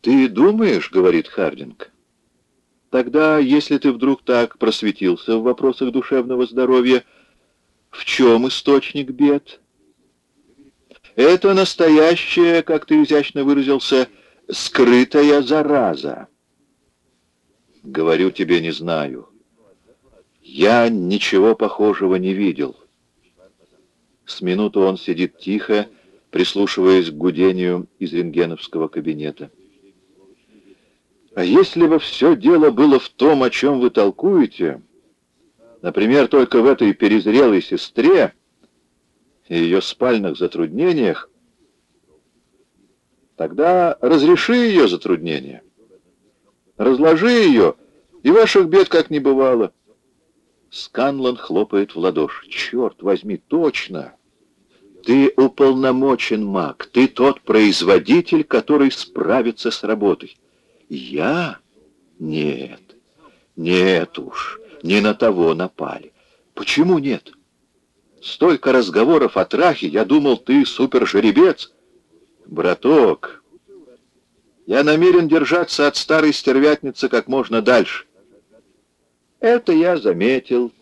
«Ты думаешь, — говорит Хардинг, — тогда, если ты вдруг так просветился в вопросах душевного здоровья, в чем источник бед?» Это настоящая, как ты изящно выразился, скрытая зараза. Говорю тебе, не знаю. Я ничего похожего не видел. С минуту он сидит тихо, прислушиваясь к гудению из рентгеновского кабинета. А если бы все дело было в том, о чем вы толкуете, например, только в этой перезрелой сестре и ее спальных затруднениях, тогда разреши ее затруднения. Разложи ее, и ваших бед как не бывало. Сканлан хлопает в ладоши. Черт возьми, точно! Ты уполномочен маг, ты тот производитель, который справится с работой. Я? Нет, нет уж, не на того напали. Почему нет? Столько разговоров о трахе, я думал, ты супер-жеребец. Браток, я намерен держаться от старой стервятницы как можно дальше. Это я заметил,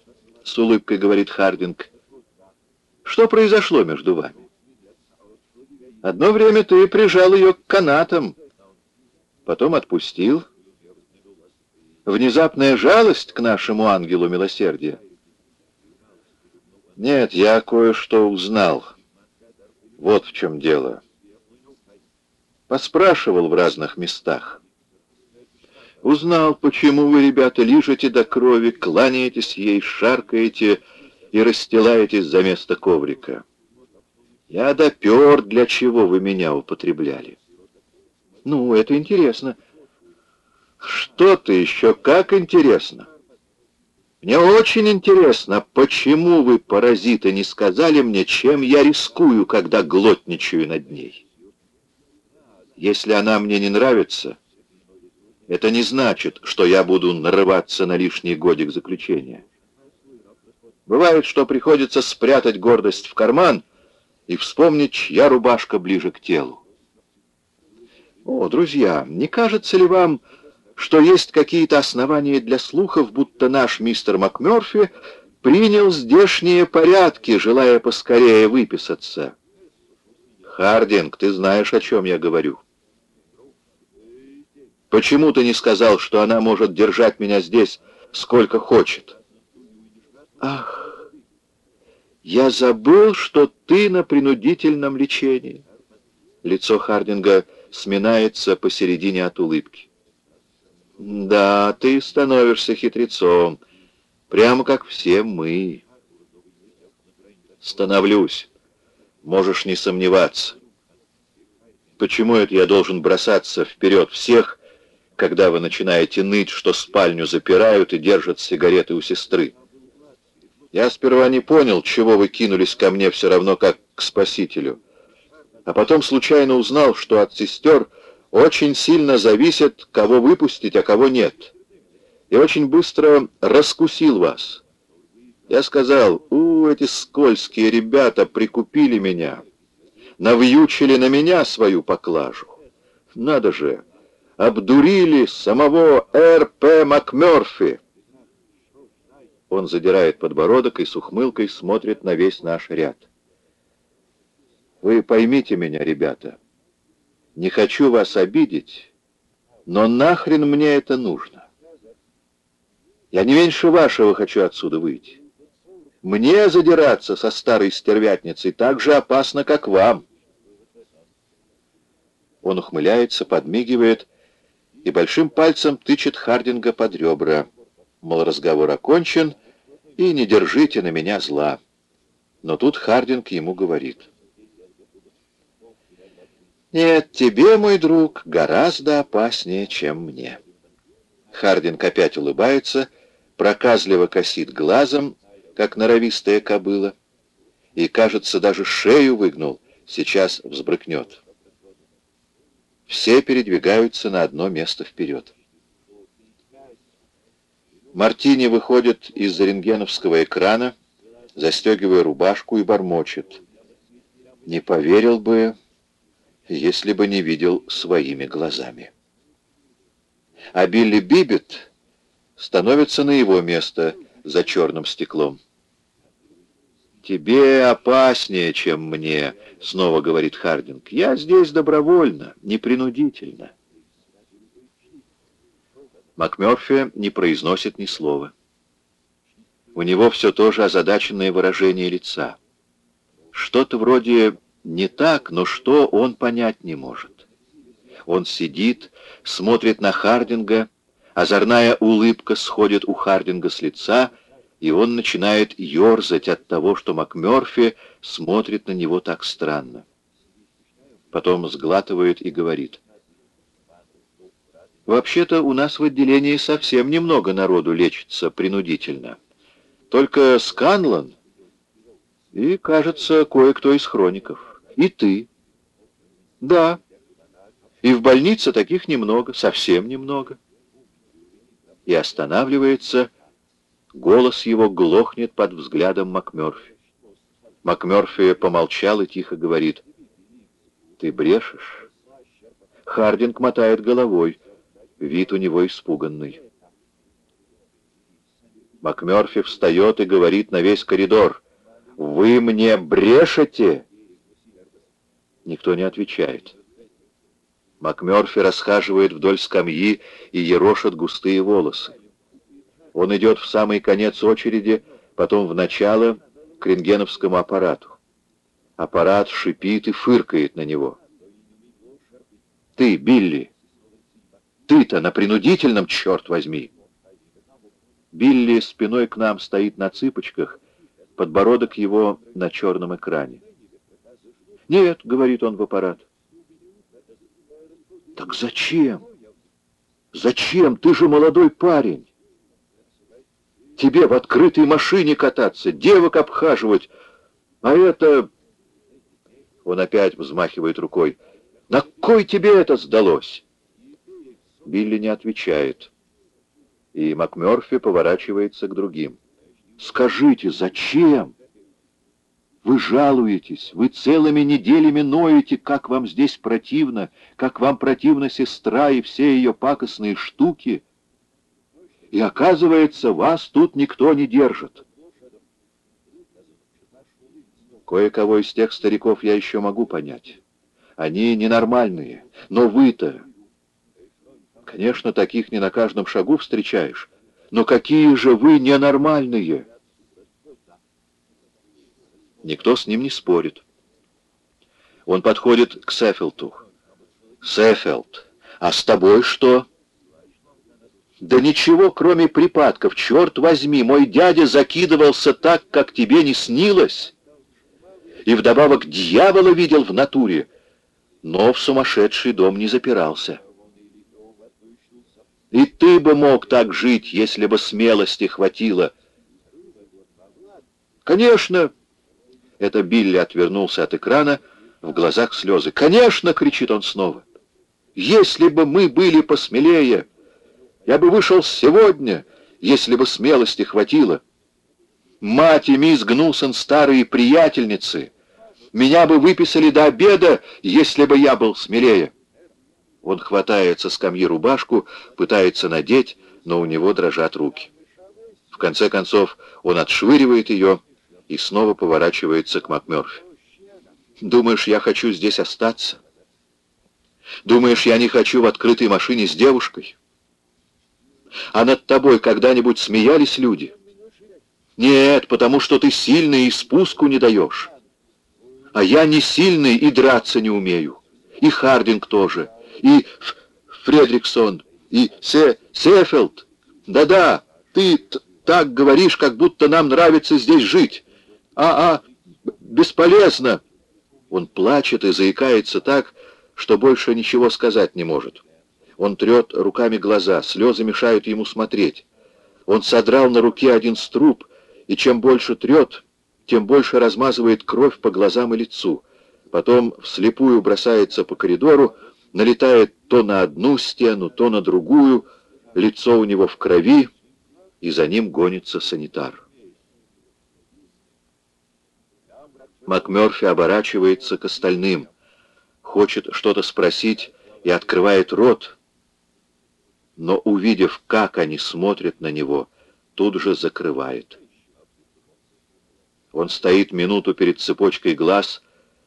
с улыбкой говорит Хардинг. Что произошло между вами? Одно время ты прижал ее к канатам, потом отпустил. Внезапная жалость к нашему ангелу милосердия. Нет, я кое-что узнал. Вот в чем дело. Поспрашивал в разных местах. Узнал, почему вы, ребята, лижете до крови, кланяетесь ей, шаркаете и расстилаетесь за место коврика. Я допер, для чего вы меня употребляли. Ну, это интересно. Что-то еще как интересно. Мне очень интересно, почему вы, паразиты, не сказали мне, чем я рискую, когда глотничаю над ней. Если она мне не нравится, это не значит, что я буду нарываться на лишний годик заключения. Бывает, что приходится спрятать гордость в карман и вспомнить, чья рубашка ближе к телу. О, друзья, не кажется ли вам, что есть какие-то основания для слухов, будто наш мистер МакМёрфи принял здешние порядки, желая поскорее выписаться? Хардинг, ты знаешь, о чем я говорю. Почему ты не сказал, что она может держать меня здесь сколько хочет? Ах, я забыл, что ты на принудительном лечении. Лицо Хардинга сминается посередине от улыбки. Да, ты становишься хитрецом, прямо как все мы. Становлюсь, можешь не сомневаться. Почему это я должен бросаться вперед всех, когда вы начинаете ныть, что спальню запирают и держат сигареты у сестры. Я сперва не понял, чего вы кинулись ко мне все равно как к спасителю. А потом случайно узнал, что от сестер очень сильно зависит, кого выпустить, а кого нет. И очень быстро раскусил вас. Я сказал, у, эти скользкие ребята прикупили меня, навьючили на меня свою поклажу. Надо же, обдурили самого Р.П. МакМёрфи. Он задирает подбородок и с ухмылкой смотрит на весь наш ряд. Вы поймите меня, ребята. Не хочу вас обидеть, но нахрен мне это нужно? Я не меньше вашего хочу отсюда выйти. Мне задираться со старой стервятницей так же опасно, как вам. Он ухмыляется, подмигивает и большим пальцем тычет Хардинга под ребра. Мол, разговор окончен, и не держите на меня зла. Но тут Хардинг ему говорит. «Нет, тебе, мой друг, гораздо опаснее, чем мне». Хардинг опять улыбается, проказливо косит глазом, как норовистая кобыла, и, кажется, даже шею выгнул, сейчас взбрыкнет. Все передвигаются на одно место вперед. Мартини выходит из-за рентгеновского экрана, застегивая рубашку и бормочет. Не поверил бы, если бы не видел своими глазами. а Билли Бибет становится на его место за черным стеклом. «Тебе опаснее, чем мне», — снова говорит Хардинг. «Я здесь добровольно, непринудительно». МакМёрфи не произносит ни слова. У него все то же озадаченное выражение лица. Что-то вроде «не так», но что он понять не может. Он сидит, смотрит на Хардинга, озорная улыбка сходит у Хардинга с лица, и он начинает ерзать от того, что МакМёрфи смотрит на него так странно. Потом сглатывает и говорит — Вообще-то у нас в отделении совсем немного народу лечится принудительно. Только Сканлан и, кажется, кое-кто из хроников. И ты. Да. И в больнице таких немного, совсем немного. И останавливается, голос его глохнет под взглядом МакМёрфи. МакМёрфи помолчал и тихо говорит, «Ты брешешь?» Хардинг мотает головой. Вид у него испуганный. МакМёрфи встает и говорит на весь коридор. «Вы мне брешете?» Никто не отвечает. МакМёрфи расхаживает вдоль скамьи и ерошит густые волосы. Он идет в самый конец очереди, потом в начало к рентгеновскому аппарату. Аппарат шипит и фыркает на него. «Ты, Билли!» Ты-то на принудительном, черт возьми!» Билли спиной к нам стоит на цыпочках, подбородок его на черном экране. «Нет», — говорит он в аппарат. «Так зачем? Зачем? Ты же молодой парень. Тебе в открытой машине кататься, девок обхаживать, а это...» Он опять взмахивает рукой. «На кой тебе это сдалось?» Билли не отвечает. И МакМёрфи поворачивается к другим. «Скажите, зачем? Вы жалуетесь, вы целыми неделями ноете, как вам здесь противно, как вам противна сестра и все ее пакостные штуки. И оказывается, вас тут никто не держит». Кое-кого из тех стариков я еще могу понять. Они ненормальные, но вы-то Конечно, таких не на каждом шагу встречаешь. Но какие же вы ненормальные! Никто с ним не спорит. Он подходит к Сеффилту. «Сеффилд, а с тобой что?» «Да ничего, кроме припадков, черт возьми, мой дядя закидывался так, как тебе не снилось, и вдобавок дьявола видел в натуре, но в сумасшедший дом не запирался». И ты бы мог так жить, если бы смелости хватило. Конечно, это Билли отвернулся от экрана, в глазах слезы. «Конечно!» — кричит он снова. «Если бы мы были посмелее, я бы вышел сегодня, если бы смелости хватило. Мать и мисс Гнусон старые приятельницы. Меня бы выписали до обеда, если бы я был смелее». Он хватает со скамьи рубашку, пытается надеть, но у него дрожат руки. В конце концов он отшвыривает ее и снова поворачивается к МакМёрфи. «Думаешь, я хочу здесь остаться? Думаешь, я не хочу в открытой машине с девушкой? А над тобой когда-нибудь смеялись люди? Нет, потому что ты сильный и спуску не даешь. А я не сильный и драться не умею. И Хардинг тоже» и Фредриксон, и Се Сефелд. Да-да, ты так говоришь, как будто нам нравится здесь жить. А-а, бесполезно. Он плачет и заикается так, что больше ничего сказать не может. Он трет руками глаза, слезы мешают ему смотреть. Он содрал на руке один струп, и чем больше трет, тем больше размазывает кровь по глазам и лицу. Потом вслепую бросается по коридору, налетает то на одну стену, то на другую, лицо у него в крови, и за ним гонится санитар. МакМёрфи оборачивается к остальным, хочет что-то спросить и открывает рот, но, увидев, как они смотрят на него, тут же закрывает. Он стоит минуту перед цепочкой глаз,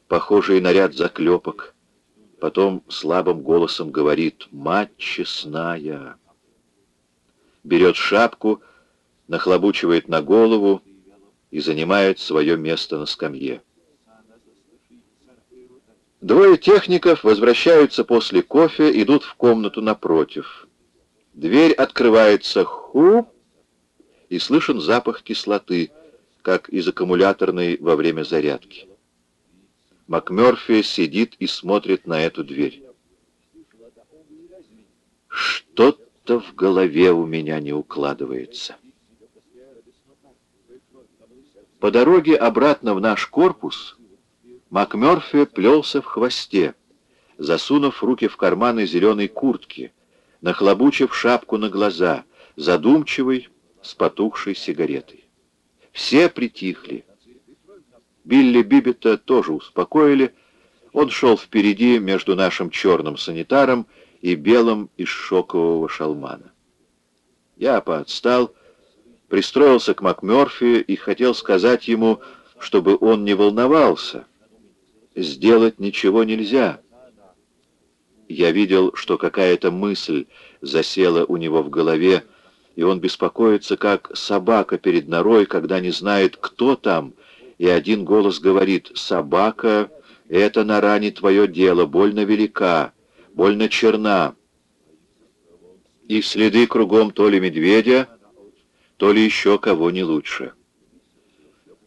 похожей на ряд заклепок. Потом слабым голосом говорит «Мать честная!» Берет шапку, нахлобучивает на голову и занимает свое место на скамье. Двое техников возвращаются после кофе, идут в комнату напротив. Дверь открывается ху, и слышен запах кислоты, как из аккумуляторной во время зарядки. МакМёрфи сидит и смотрит на эту дверь. Что-то в голове у меня не укладывается. По дороге обратно в наш корпус МакМёрфи плелся в хвосте, засунув руки в карманы зеленой куртки, нахлобучив шапку на глаза, задумчивый, с потухшей сигаретой. Все притихли. Билли Бибета тоже успокоили. Он шел впереди между нашим черным санитаром и белым из шокового шалмана. Я поотстал, пристроился к МакМёрфи и хотел сказать ему, чтобы он не волновался — сделать ничего нельзя. Я видел, что какая-то мысль засела у него в голове, и он беспокоится, как собака перед норой, когда не знает, кто там, и один голос говорит «Собака, это нора не твое дело, больно велика, больно черна». И следы кругом то ли медведя, то ли еще кого не лучше.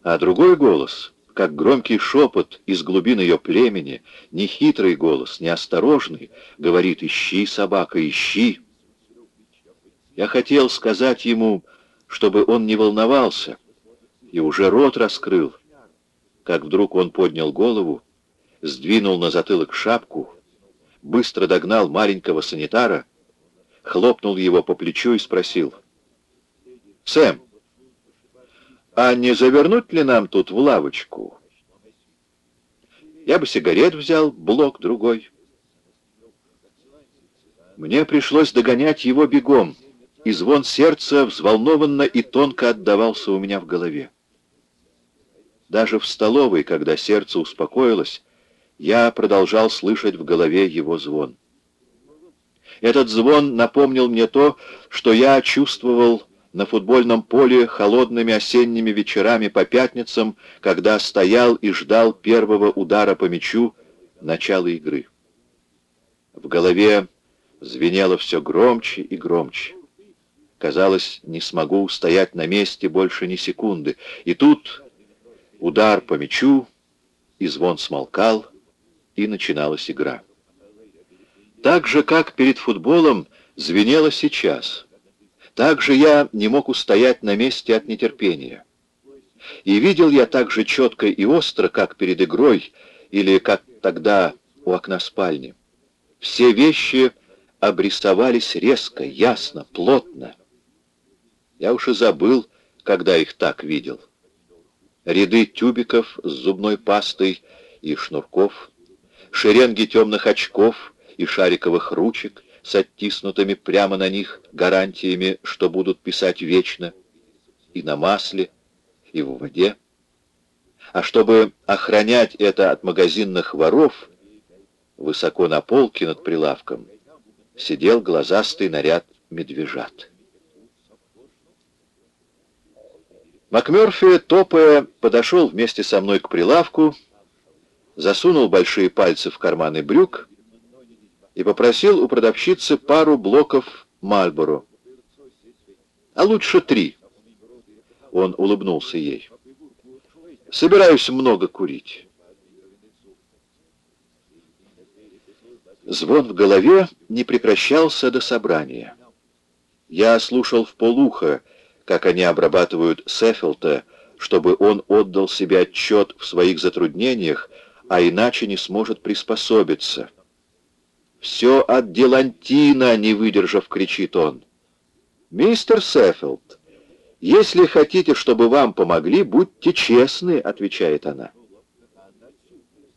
А другой голос — как громкий шепот из глубин ее племени, нехитрый голос, неосторожный, говорит «Ищи, собака, ищи!» Я хотел сказать ему, чтобы он не волновался, и уже рот раскрыл, как вдруг он поднял голову, сдвинул на затылок шапку, быстро догнал маленького санитара, хлопнул его по плечу и спросил «Сэм, а не завернуть ли нам тут в лавочку? Я бы сигарет взял, блок другой. Мне пришлось догонять его бегом, и звон сердца взволнованно и тонко отдавался у меня в голове. Даже в столовой, когда сердце успокоилось, я продолжал слышать в голове его звон. Этот звон напомнил мне то, что я чувствовал на футбольном поле холодными осенними вечерами по пятницам, когда стоял и ждал первого удара по мячу начала игры. В голове звенело все громче и громче. Казалось, не смогу устоять на месте больше ни секунды. И тут удар по мячу, и звон смолкал, и начиналась игра. Так же, как перед футболом, звенело сейчас — также я не мог устоять на месте от нетерпения. И видел я так же четко и остро, как перед игрой, или как тогда у окна спальни. Все вещи обрисовались резко, ясно, плотно. Я уж и забыл, когда их так видел. Ряды тюбиков с зубной пастой и шнурков, шеренги темных очков и шариковых ручек, с оттиснутыми прямо на них гарантиями, что будут писать вечно, и на масле, и в воде. А чтобы охранять это от магазинных воров, высоко на полке над прилавком сидел глазастый наряд медвежат. МакМёрфи, топая, подошел вместе со мной к прилавку, засунул большие пальцы в карманы брюк и попросил у продавщицы пару блоков Мальборо. А лучше три. Он улыбнулся ей. Собираюсь много курить. Звон в голове не прекращался до собрания. Я слушал в полухо, как они обрабатывают Сеффилта, чтобы он отдал себе отчет в своих затруднениях, а иначе не сможет приспособиться. «Все от Делантина!» — не выдержав, кричит он. «Мистер Сеффилд, если хотите, чтобы вам помогли, будьте честны», — отвечает она.